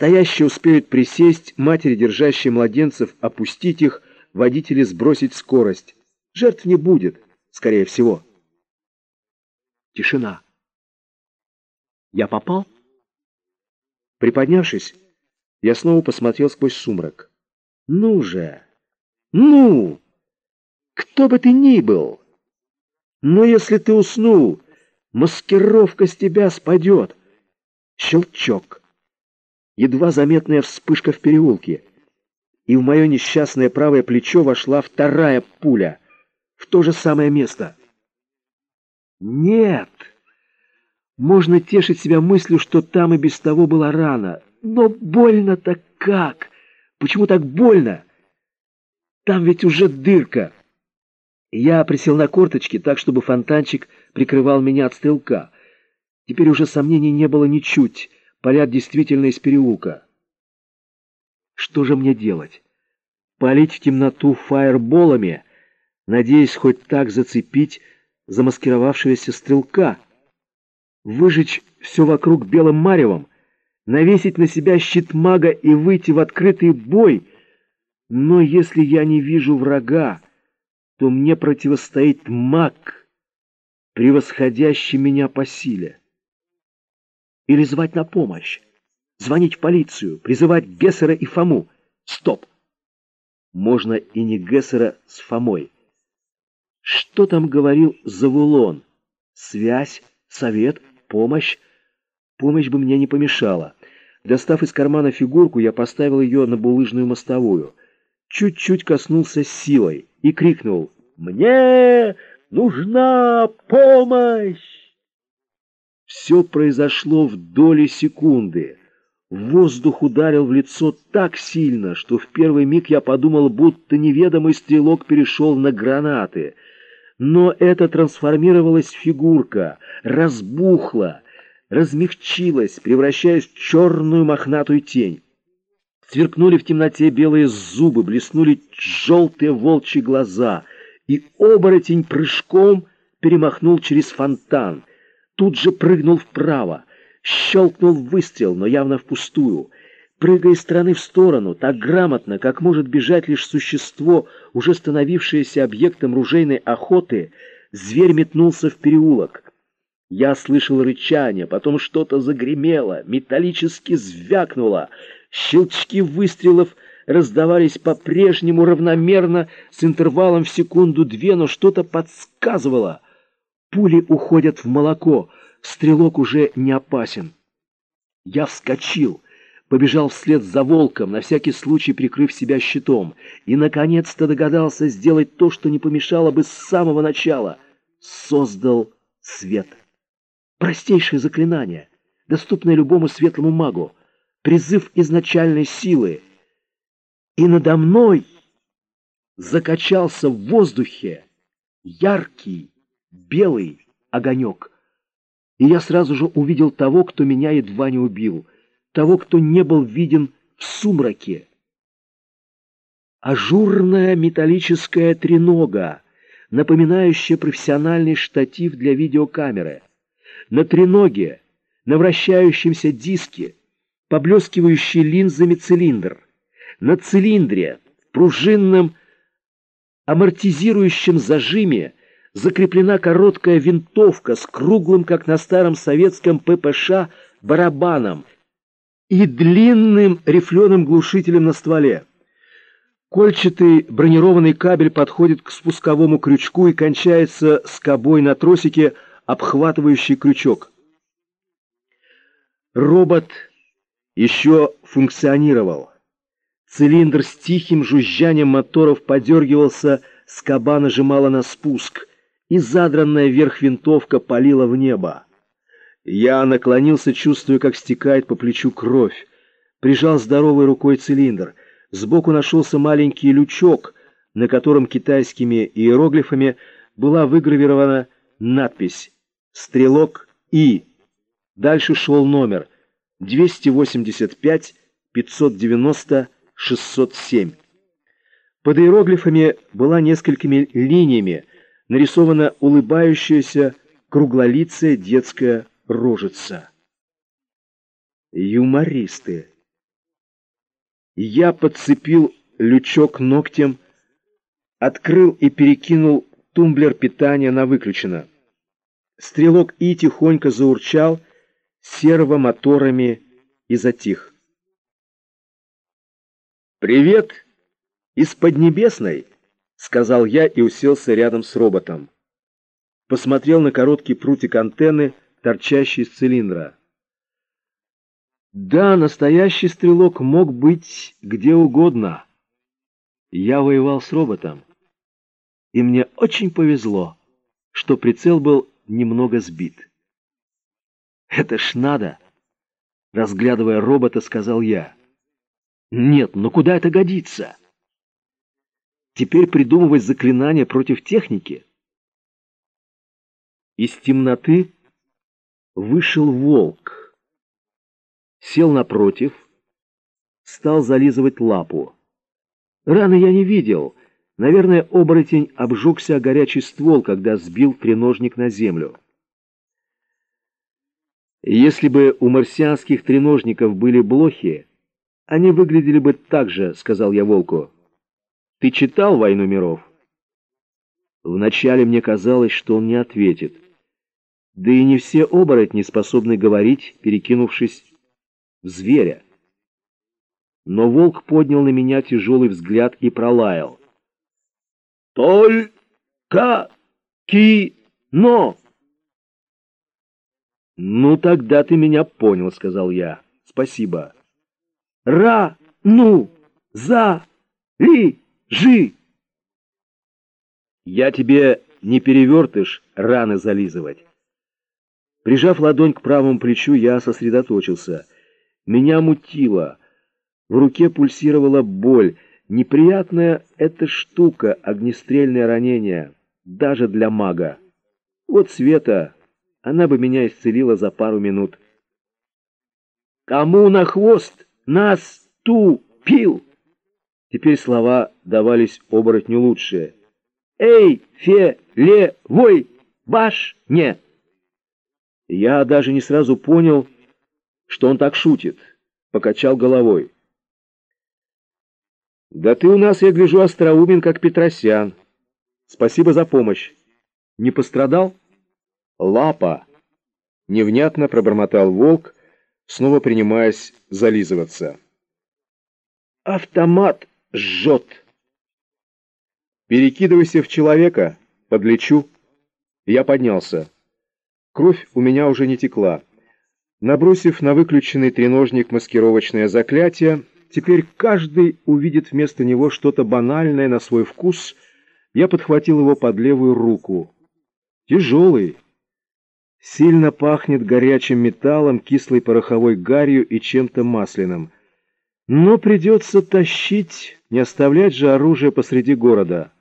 Стоящие успеют присесть, матери, держащие младенцев, опустить их, водители сбросить скорость. Жертв не будет, скорее всего. Тишина. Я попал? Приподнявшись, я снова посмотрел сквозь сумрак. Ну же! Ну! Кто бы ты ни был! Но если ты уснул, маскировка с тебя спадет. Щелчок. Едва заметная вспышка в переулке. И в мое несчастное правое плечо вошла вторая пуля. В то же самое место. Нет! Можно тешить себя мыслью, что там и без того была рана. Но больно-то как? Почему так больно? Там ведь уже дырка. Я присел на корточки так, чтобы фонтанчик прикрывал меня от стрелка. Теперь уже сомнений не было ничуть. Палят действительно из переулка. Что же мне делать? Палить в темноту фаерболами, надеясь хоть так зацепить замаскировавшегося стрелка? Выжечь все вокруг белым маревом? Навесить на себя щит мага и выйти в открытый бой? Но если я не вижу врага, то мне противостоит маг, превосходящий меня по силе. Или звать на помощь, звонить в полицию, призывать Гессера и Фому. Стоп! Можно и не Гессера с Фомой. Что там говорил Завулон? Связь, совет, помощь? Помощь бы мне не помешала. Достав из кармана фигурку, я поставил ее на булыжную мостовую. Чуть-чуть коснулся силой и крикнул «Мне нужна помощь!» Все произошло в доли секунды. Воздух ударил в лицо так сильно, что в первый миг я подумал, будто неведомый стрелок перешел на гранаты. Но это трансформировалась фигурка, разбухла, размягчилась, превращаясь в черную мохнатую тень. Сверкнули в темноте белые зубы, блеснули желтые волчьи глаза, и оборотень прыжком перемахнул через фонтан. Тут же прыгнул вправо. Щелкнул выстрел, но явно впустую. Прыгая из стороны в сторону, так грамотно, как может бежать лишь существо, уже становившееся объектом ружейной охоты, зверь метнулся в переулок. Я слышал рычание, потом что-то загремело, металлически звякнуло. Щелчки выстрелов раздавались по-прежнему равномерно, с интервалом в секунду-две, но что-то подсказывало. Пули уходят в молоко, стрелок уже не опасен. Я вскочил, побежал вслед за волком, на всякий случай прикрыв себя щитом, и, наконец-то, догадался сделать то, что не помешало бы с самого начала. Создал свет. Простейшее заклинание, доступное любому светлому магу призыв изначальной силы. И надо мной закачался в воздухе яркий белый огонек. И я сразу же увидел того, кто меня едва не убил, того, кто не был виден в сумраке. Ажурная металлическая тренога, напоминающая профессиональный штатив для видеокамеры. На треноге, на вращающемся диске, поблескивающий линзами цилиндр. На цилиндре, пружинном амортизирующем зажиме, закреплена короткая винтовка с круглым, как на старом советском ППШ, барабаном и длинным рифленым глушителем на стволе. Кольчатый бронированный кабель подходит к спусковому крючку и кончается скобой на тросике, обхватывающий крючок. Робот еще функционировал. Цилиндр с тихим жужжанием моторов подергивался, скоба нажимала на спуск, и задранная вверх винтовка палила в небо. Я наклонился, чувствуя, как стекает по плечу кровь. Прижал здоровой рукой цилиндр. Сбоку нашелся маленький лючок, на котором китайскими иероглифами была выгравирована надпись «Стрелок И». Дальше шел номер 285 590 607. Под иероглифами была несколькими линиями нарисована улыбающаяся круглолицая детская рожица. Юмористы. Я подцепил лючок ногтем, открыл и перекинул тумблер питания на выключено. Стрелок И тихонько заурчал сервомоторами и затих. «Привет из Поднебесной!» — сказал я и уселся рядом с роботом. Посмотрел на короткий прутик антенны, торчащий из цилиндра. Да, настоящий стрелок мог быть где угодно. Я воевал с роботом, и мне очень повезло, что прицел был немного сбит. «Это ж надо!» Разглядывая робота, сказал я. «Нет, но куда это годится?» Теперь придумывать заклинания против техники? Из темноты вышел волк. Сел напротив, стал зализывать лапу. Раны я не видел. Наверное, оборотень обжегся о горячий ствол, когда сбил треножник на землю. Если бы у марсианских треножников были блохи, они выглядели бы так же, сказал я волку. Ты читал «Войну миров»?» Вначале мне казалось, что он не ответит. Да и не все оборотни способны говорить, перекинувшись в зверя. Но волк поднял на меня тяжелый взгляд и пролаял. «Только кино!» «Ну, тогда ты меня понял», — сказал я. «Спасибо». «Ра-ну-за-ли!» Жи! Я тебе не перевертыш раны зализывать. Прижав ладонь к правому плечу, я сосредоточился. Меня мутило. В руке пульсировала боль. Неприятная эта штука, огнестрельное ранение, даже для мага. Вот Света, она бы меня исцелила за пару минут. «Кому на хвост нас ту пил?» Теперь слова давались оборотню лучше. «Эй, фе, ле, вой, баш, не!» Я даже не сразу понял, что он так шутит. Покачал головой. «Да ты у нас, я гляжу, остроумен, как Петросян. Спасибо за помощь. Не пострадал?» «Лапа!» Невнятно пробормотал волк, снова принимаясь зализываться. «Автомат!» Жжет. Перекидывайся в человека, подлечу. Я поднялся. Кровь у меня уже не текла. Набросив на выключенный треножник маскировочное заклятие, теперь каждый увидит вместо него что-то банальное на свой вкус, я подхватил его под левую руку. Тяжелый. Сильно пахнет горячим металлом, кислой пороховой гарью и чем-то масляным. Но придется тащить, не оставлять же оружие посреди города.